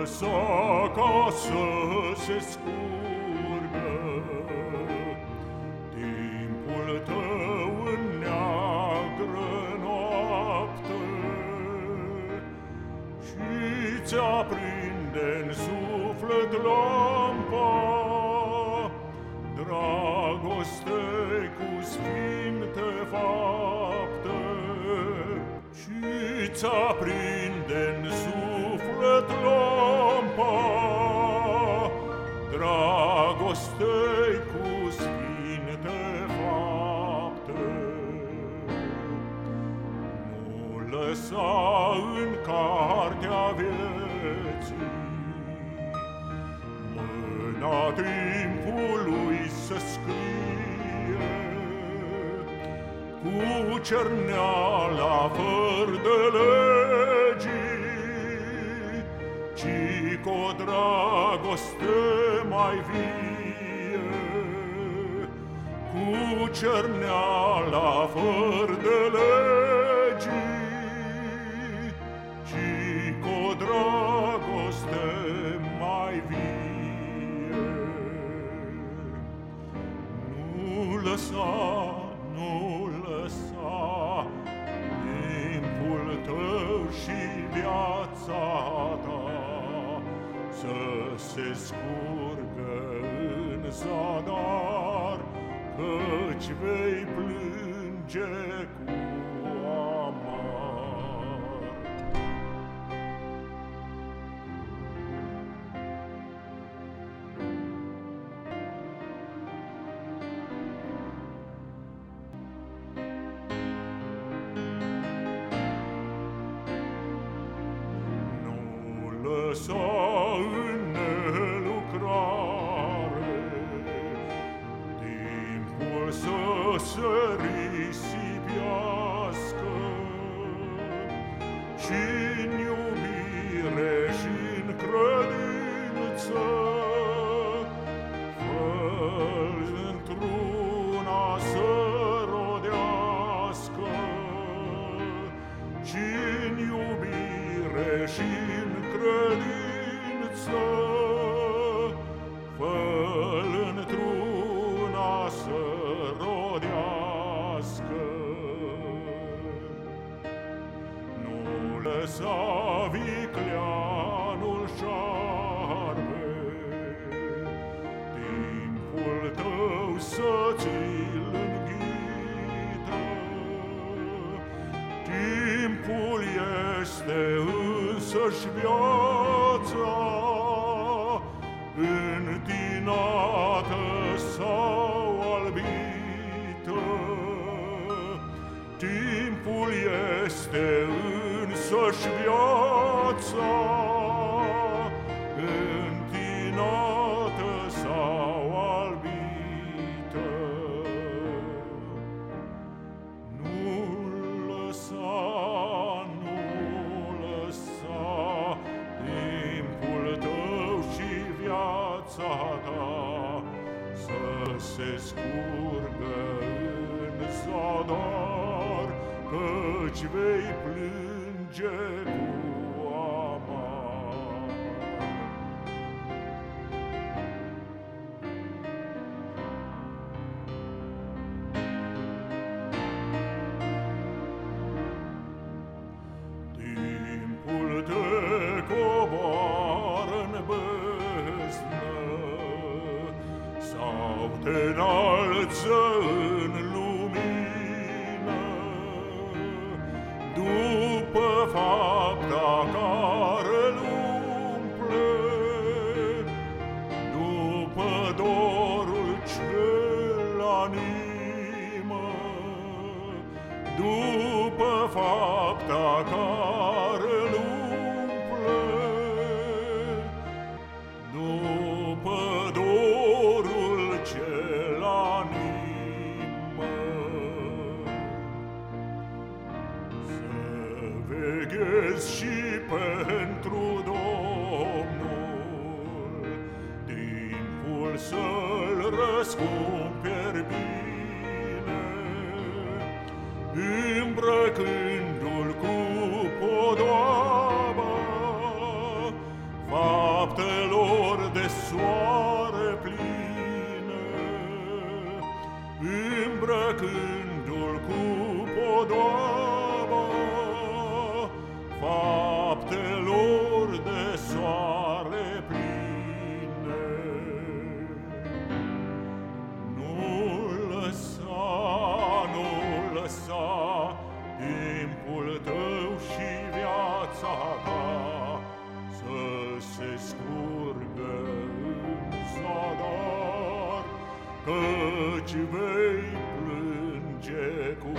lăsa ca să se scurgă. Timpul tău în neagră noapte Și ți-aprinde-n suflet lampa. Dragostei cu sfinte fapte Și ți-aprinde-n suflet lampa Dragostei cu sfinte fapte. Nu lăsa în cartea vieții Mâna timpului să scrie. Cu cerneala fără de legii cu o dragoste mai vie. Cu cerneala fără de legii Ci cu o dragoste mai vie. Nu lăsa, se scurgă în zadar Căci vei plânge cu lăsa și-n credință Fă-l într-una să rodească. Nu lăsa vicleanul șarpe Timpul tău să ți-l înghită. Timpul este însăși viața Întinată sau albită. Timpul este însăși viața fața ta să se scurgă în zadar, căci vei plânge cu te înalță în lumină. După fapta care-l umple După dorul ce-l animă după fapta care-l vieți și pentru Domnul, timpul să-l răscumperi bine, îmbrăcând căci vei plânge cu